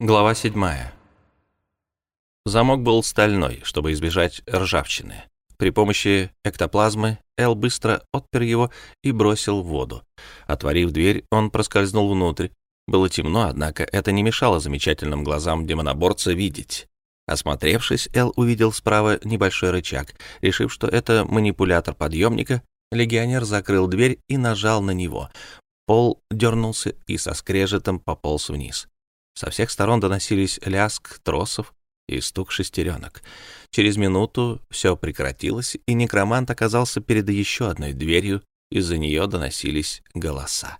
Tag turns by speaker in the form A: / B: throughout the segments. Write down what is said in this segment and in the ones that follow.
A: Глава 7. Замок был стальной, чтобы избежать ржавчины. При помощи эктоплазмы Эл быстро отпер его и бросил в воду. Отворив дверь, он проскользнул внутрь. Было темно, однако это не мешало замечательным глазам демоноборца видеть. Осмотревшись, Эл увидел справа небольшой рычаг. Решив, что это манипулятор подъемника, легионер закрыл дверь и нажал на него. Пол дернулся и со скрежетом пополз вниз. Со всех сторон доносились ляск тросов и стук шестеренок. Через минуту все прекратилось, и некромант оказался перед еще одной дверью, из-за нее доносились голоса.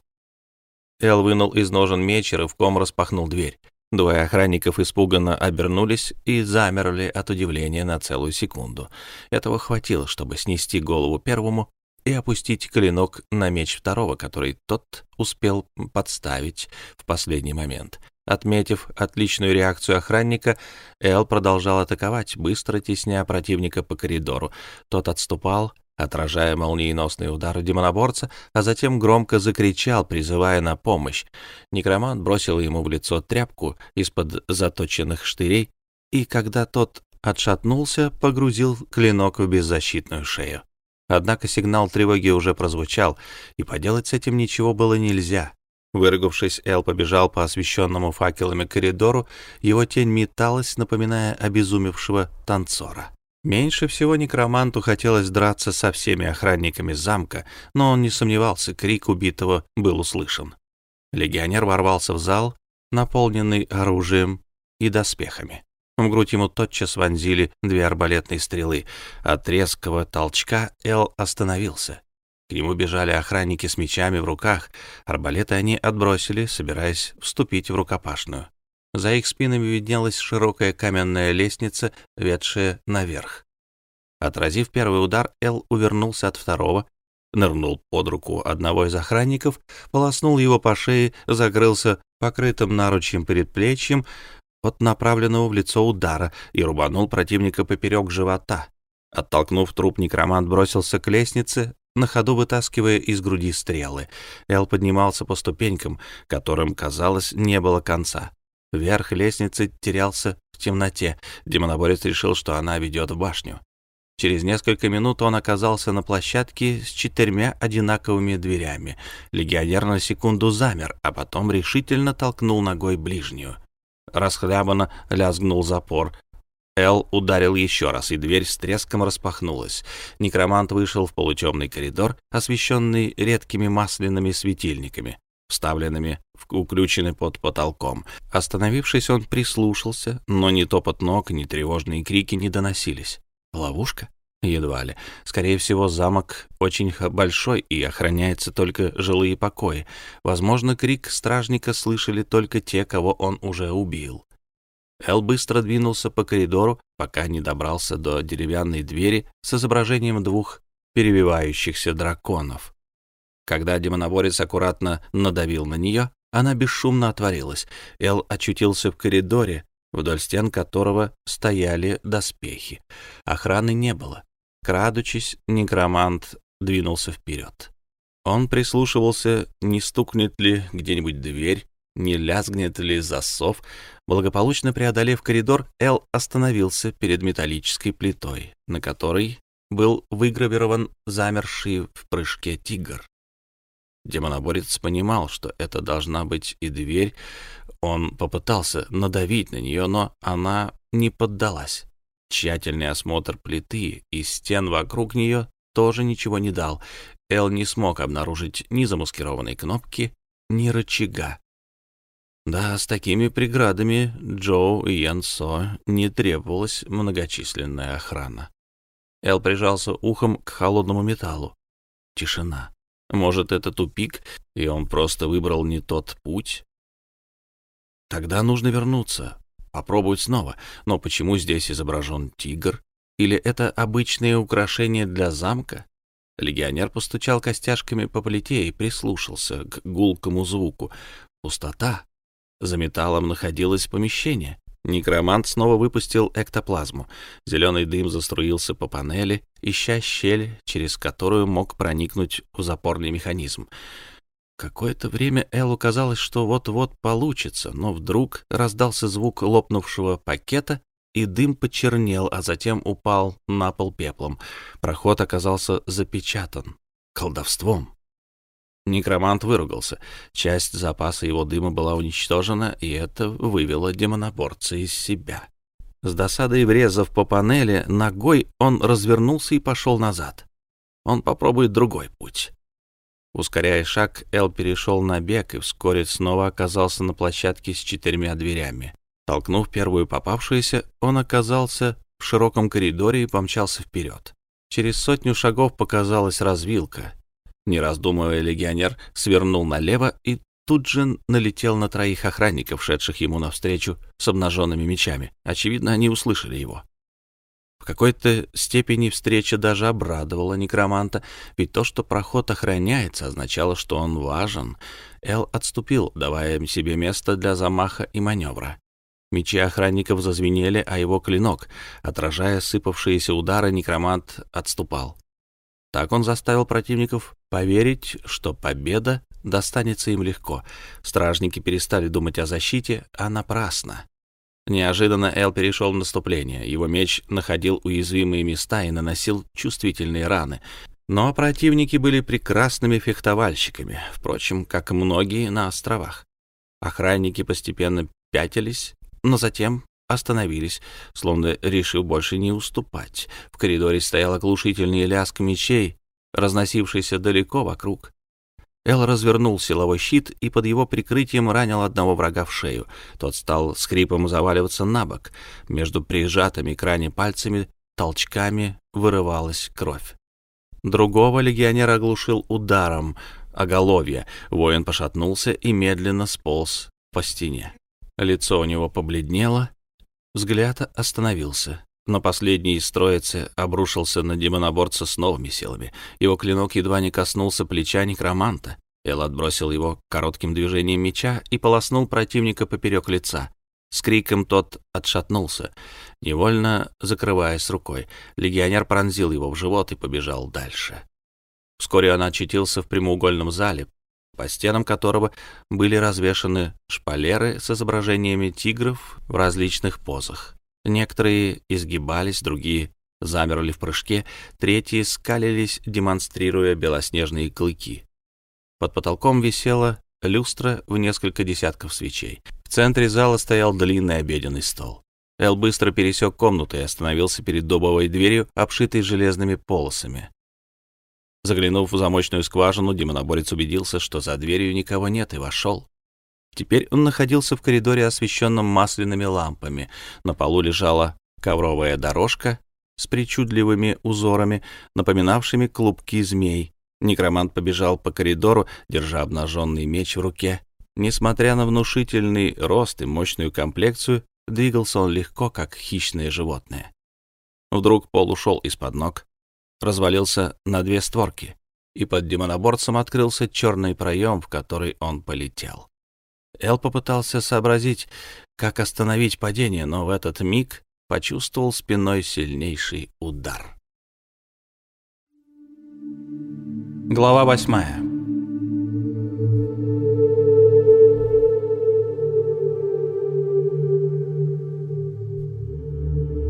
A: Эл вынул из ножен меч и рывком распахнул дверь. Двое охранников испуганно обернулись и замерли от удивления на целую секунду. Этого хватило, чтобы снести голову первому и опустить клинок на меч второго, который тот успел подставить в последний момент. Отметив отличную реакцию охранника, Эл продолжал атаковать, быстро тесня противника по коридору. Тот отступал, отражая молниеносные удары демоноборца, а затем громко закричал, призывая на помощь. Некромант бросил ему в лицо тряпку из-под заточенных штырей, и когда тот отшатнулся, погрузил клинок в беззащитную шею. Однако сигнал тревоги уже прозвучал, и поделать с этим ничего было нельзя. Выругавшись, Эл побежал по освещенному факелами коридору, его тень металась, напоминая обезумевшего танцора. Меньше всего некроманту хотелось драться со всеми охранниками замка, но он не сомневался, крик убитого был услышан. Легионер ворвался в зал, наполненный оружием и доспехами. В грудь ему тотчас вонзили две арбалетные стрелы. От резкого толчка Эл остановился. К нему бежали охранники с мечами в руках. Арбалеты они отбросили, собираясь вступить в рукопашную. За их спинами виднелась широкая каменная лестница, ведшая наверх. Отразив первый удар, Эл увернулся от второго, нырнул под руку одного из охранников, полоснул его по шее, закрылся покрытым наручьем предплечьем от направленного в лицо удара и рубанул противника поперек живота. Оттолкнув труп, некромант бросился к лестнице, на ходу вытаскивая из груди стрелы. Эл поднимался по ступенькам, которым, казалось, не было конца. Верх лестницы терялся в темноте. Демоноборец решил, что она ведет в башню. Через несколько минут он оказался на площадке с четырьмя одинаковыми дверями. Легионер на секунду замер, а потом решительно толкнул ногой ближнюю. Расхлябанно лязгнул запор, Эл ударил еще раз, и дверь с треском распахнулась. Некромант вышел в полутемный коридор, освещенный редкими масляными светильниками, вставленными уключены под потолком. Остановившись, он прислушался, но ни топот ног, ни тревожные крики не доносились. Ловушка? Едва ли. Скорее всего, замок очень большой и охраняется только жилые покои. Возможно, крик стражника слышали только те, кого он уже убил. Эл быстро двинулся по коридору, пока не добрался до деревянной двери с изображением двух перевивающихся драконов. Когда демоноборец аккуратно надавил на нее, она бесшумно отворилась. Эл очутился в коридоре, вдоль стен которого стояли доспехи. Охраны не было. Крадучись, некромант двинулся вперед. Он прислушивался, не стукнет ли где-нибудь дверь, не лязгнет ли засов. Благополучно преодолев коридор, Эл остановился перед металлической плитой, на которой был выгравирован замерший в прыжке тигр. Демоноборец понимал, что это должна быть и дверь. Он попытался надавить на нее, но она не поддалась. Тщательный осмотр плиты и стен вокруг нее тоже ничего не дал. Эл не смог обнаружить ни замаскированной кнопки, ни рычага. Да, с такими преградами Джоу и Янсо не требовалась многочисленная охрана. Эл прижался ухом к холодному металлу. Тишина. Может, это тупик, и он просто выбрал не тот путь? Тогда нужно вернуться, попробовать снова. Но почему здесь изображен тигр? Или это обычное украшение для замка? Легионер постучал костяшками по плите и прислушался к гулкому звуку. Пустота. За металлом находилось помещение. Некромант снова выпустил эктоплазму. Зеленый дым заструился по панели, ища щель, через которую мог проникнуть в запорный механизм. Какое-то время Эллу казалось, что вот-вот получится, но вдруг раздался звук лопнувшего пакета, и дым почернел, а затем упал на пол пеплом. Проход оказался запечатан. Колдовством. Некромант выругался. Часть запаса его дыма была уничтожена, и это вывело демоноборца из себя. С досадой врезав по панели, ногой он развернулся и пошел назад. Он попробует другой путь. Ускоряя шаг, Эл перешел на бег и вскоре снова оказался на площадке с четырьмя дверями. Толкнув первую попавшуюся, он оказался в широком коридоре и помчался вперед. Через сотню шагов показалась развилка. Не раздумывая, легионер свернул налево и тут же налетел на троих охранников, шедших ему навстречу с обнаженными мечами. Очевидно, они услышали его. В какой-то степени встреча даже обрадовала некроманта, ведь то, что проход охраняется, означало, что он важен. Эл отступил, давая себе место для замаха и маневра. Мечи охранников зазвенели, а его клинок, отражая сыпавшиеся удары, некромант отступал. Так он заставил противников поверить, что победа достанется им легко. Стражники перестали думать о защите, а напрасно. Неожиданно Эл перешел в наступление. Его меч находил уязвимые места и наносил чувствительные раны. Но противники были прекрасными фехтовальщиками, впрочем, как и многие на островах. Охранники постепенно пятились, но затем остановились, словно решив больше не уступать. В коридоре стоял оглушительный лязг мечей, разносившийся далеко вокруг. Эл развернул силовой щит и под его прикрытием ранил одного врага в шею. Тот стал скрипом заваливаться на бок. Между прижатыми к ране пальцами толчками вырывалась кровь. Другого легионера оглушил ударом оголовья. Воин пошатнулся и медленно сполз по стене. Лицо у него побледнело, взгляд остановился. Но последний из троицы обрушился на демоноборца с новыми силами. Его клинок едва не коснулся плеча некроманта. Эл отбросил его коротким движением меча и полоснул противника поперек лица. С криком тот отшатнулся, невольно закрываясь рукой. Легионер пронзил его в живот и побежал дальше. Вскоре он очутился в прямоугольном зале, по стенам которого были развешаны шпалеры с изображениями тигров в различных позах. Некоторые изгибались, другие замерли в прыжке, третьи скалились, демонстрируя белоснежные клыки. Под потолком висела люстра в несколько десятков свечей. В центре зала стоял длинный обеденный стол. Эл быстро пересек комнату и остановился перед дубовой дверью, обшитой железными полосами. Заглянув в замочную скважину, демоноборец убедился, что за дверью никого нет, и вошел. Теперь он находился в коридоре, освещенном масляными лампами. На полу лежала ковровая дорожка с причудливыми узорами, напоминавшими клубки змей. Некромант побежал по коридору, держа обнаженный меч в руке. Несмотря на внушительный рост и мощную комплекцию, двигался он легко, как хищное животное. Вдруг пол ушел из-под ног, развалился на две створки, и под демоноборцем открылся черный проем, в который он полетел. Эл попытался сообразить, как остановить падение, но в этот миг почувствовал спиной сильнейший удар. Глава восьмая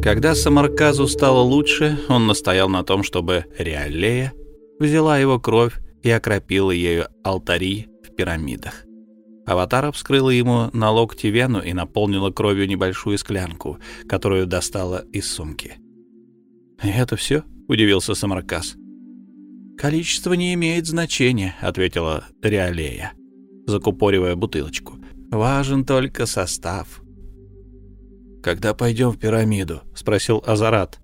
A: Когда Самарказу стало лучше, он настоял на том, чтобы Реалея взяла его кровь и окропила ею алтари в пирамидах. Аватара вскрыла ему на локте вену и наполнила кровью небольшую склянку, которую достала из сумки. «И это все?» — удивился Самаркас. «Количество не имеет значения», — ответила Реалея, закупоривая бутылочку. «Важен только состав». «Когда пойдем в пирамиду?» — спросил Азарат.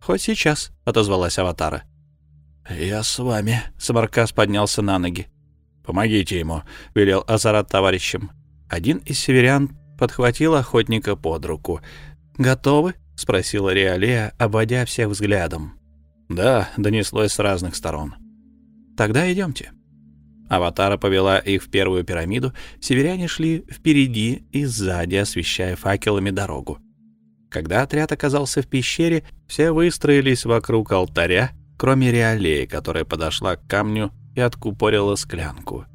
A: «Хоть сейчас», — отозвалась Аватара. «Я с вами», — Самаркас поднялся на ноги. «Помогите ему», — велел Азарат товарищам. Один из северян подхватил охотника под руку. «Готовы?» — спросила Реалея, обводя всех взглядом. «Да», — донеслось с разных сторон. «Тогда идемте». Аватара повела их в первую пирамиду, северяне шли впереди и сзади, освещая факелами дорогу. Когда отряд оказался в пещере, все выстроились вокруг алтаря, кроме Реалеи, которая подошла к камню и откупорила склянку.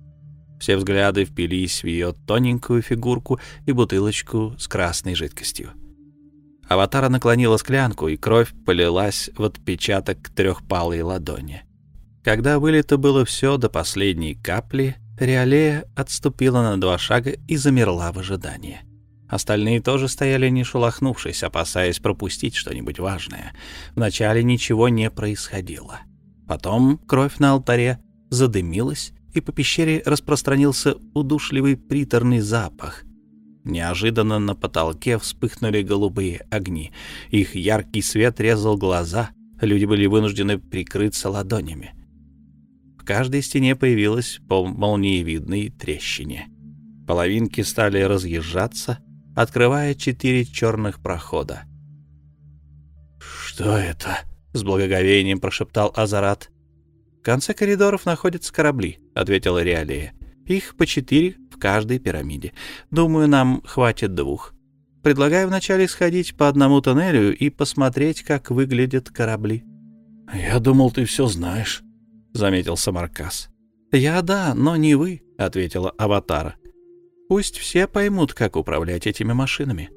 A: Все взгляды впились в ее тоненькую фигурку и бутылочку с красной жидкостью. Аватара наклонила склянку, и кровь полилась в отпечаток трехпалой ладони. Когда вылито было все до последней капли, Реалея отступила на два шага и замерла в ожидании. Остальные тоже стояли не шелохнувшись, опасаясь пропустить что-нибудь важное. Вначале ничего не происходило. Потом кровь на алтаре задымилась, и по пещере распространился удушливый приторный запах. Неожиданно на потолке вспыхнули голубые огни. Их яркий свет резал глаза, люди были вынуждены прикрыться ладонями. Каждой стене появилась по молниевидной трещине. Половинки стали разъезжаться, открывая четыре черных прохода.
B: «Что это?» — с благоговением прошептал Азарат.
A: «В конце коридоров находятся корабли», — ответила Реалия. «Их по четыре в каждой пирамиде. Думаю, нам хватит двух. Предлагаю вначале сходить по одному тоннелю и посмотреть, как выглядят корабли».
B: «Я думал, ты все знаешь», — заметил Самаркас.
A: «Я да, но не вы», — ответила Аватара. «Пусть все поймут, как управлять этими машинами».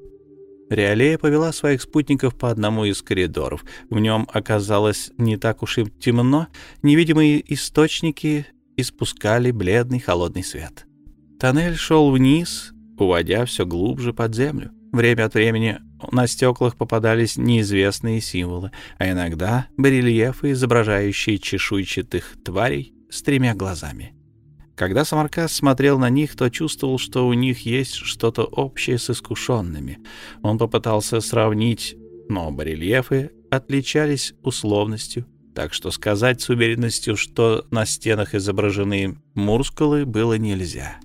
A: Реалея повела своих спутников по одному из коридоров. В нем оказалось не так уж и темно, невидимые источники испускали бледный холодный свет. Тоннель шел вниз, уводя все глубже под землю. Время от времени на стеклах попадались неизвестные символы, а иногда барельефы, изображающие чешуйчатых тварей с тремя глазами. Когда Самаркас смотрел на них, то чувствовал, что у них есть что-то общее с искушенными. Он попытался сравнить, но барельефы отличались условностью, так что сказать с уверенностью, что на стенах изображены мускулы, было нельзя.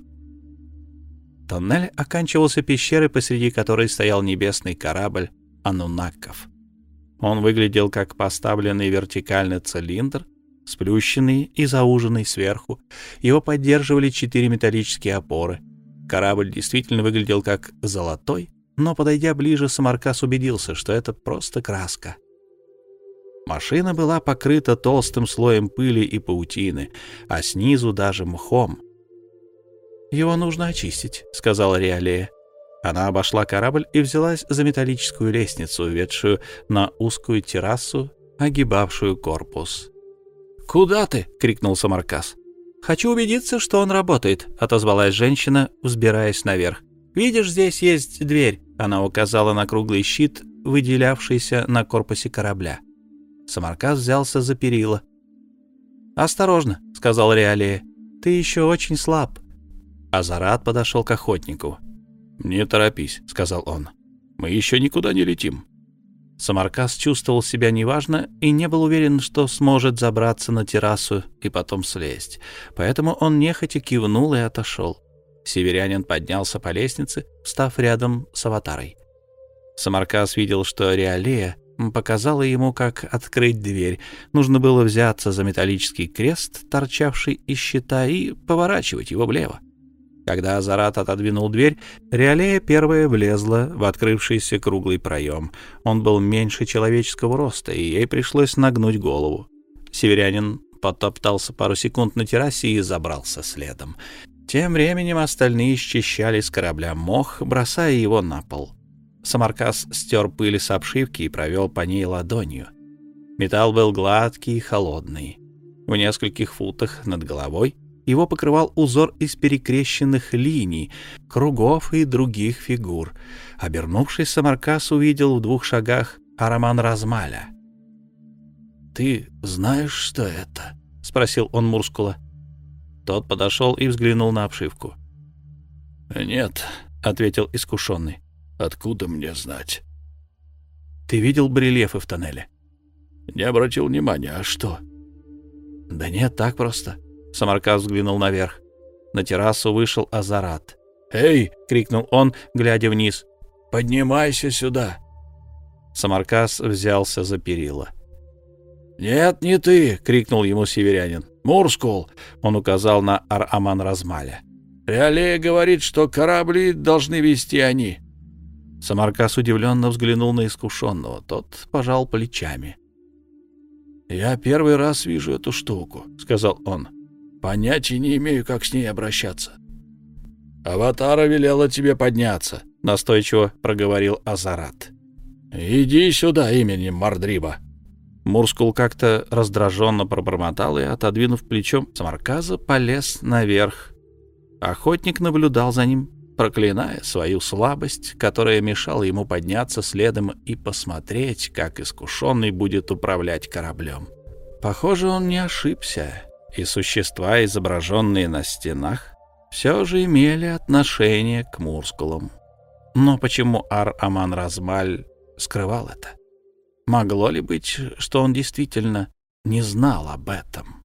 A: Тоннель оканчивался пещерой, посреди которой стоял небесный корабль Анунаков. Он выглядел как поставленный вертикальный цилиндр, сплющенный и зауженный сверху. Его поддерживали четыре металлические опоры. Корабль действительно выглядел как золотой, но, подойдя ближе, Самаркас убедился, что это просто краска. Машина была покрыта толстым слоем пыли и паутины, а снизу даже мхом. «Его нужно очистить», — сказала Риалея. Она обошла корабль и взялась за металлическую лестницу, ведшую на узкую террасу, огибавшую корпус.
B: «Куда ты?» — крикнул
A: Самаркас. «Хочу убедиться, что он работает», — отозвалась женщина, взбираясь наверх. «Видишь, здесь есть дверь», — она указала на круглый щит, выделявшийся на корпусе корабля. Самаркас взялся за перила. «Осторожно», — сказал Реалия, — «ты еще очень слаб». Азарат подошел к охотнику.
B: «Не торопись», — сказал он. «Мы еще никуда не летим».
A: Самаркас чувствовал себя неважно и не был уверен, что сможет забраться на террасу и потом слезть. Поэтому он нехотя кивнул и отошел. Северянин поднялся по лестнице, встав рядом с аватарой. Самаркас видел, что Реалея показала ему, как открыть дверь. Нужно было взяться за металлический крест, торчавший из щита, и поворачивать его влево. Когда Азарат отодвинул дверь, Реалея первая влезла в открывшийся круглый проем. Он был меньше человеческого роста, и ей пришлось нагнуть голову. Северянин потоптался пару секунд на террасе и забрался следом. Тем временем остальные счищали с корабля мох, бросая его на пол. Самаркас стер пыль с обшивки и провел по ней ладонью. Металл был гладкий и холодный. В нескольких футах над головой его покрывал узор из перекрещенных линий, кругов и других фигур. Обернувшись, Самаркас увидел в двух шагах Араман Размаля.
B: «Ты знаешь, что это?»
A: — спросил он Мурскула. Тот подошел и взглянул на обшивку.
B: «Нет», — ответил искушенный. «Откуда мне знать?»
A: «Ты видел барельефы в тоннеле?»
B: «Не обратил внимания. А что?»
A: «Да нет, так просто. Самаркас взглянул наверх. На террасу вышел Азарат.
B: «Эй!»
A: — крикнул он, глядя вниз.
B: «Поднимайся сюда!»
A: Самаркас взялся за перила.
B: «Нет, не ты!» — крикнул ему северянин. «Мурскул!»
A: — он указал на Ар-Аман Размаля.
B: «Реалея говорит, что корабли должны вести они».
A: Самаркас удивленно взглянул на искушенного. Тот пожал плечами.
B: «Я первый раз вижу эту штуку», — сказал он. Понятия не имею, как с ней обращаться. Аватара велела тебе подняться, настойчиво проговорил Азарат. Иди сюда именем Мардриба.
A: Мурскул как-то раздраженно пробормотал и, отодвинув плечом Самарказа, полез наверх. Охотник наблюдал за ним, проклиная свою слабость, которая мешала ему подняться следом и посмотреть, как искушенный будет управлять кораблем. Похоже, он не ошибся, и существа, изображенные на стенах, все же имели отношение к Мурскулам. Но почему Ар-Аман Размаль скрывал это? Могло ли быть, что он действительно не знал об этом?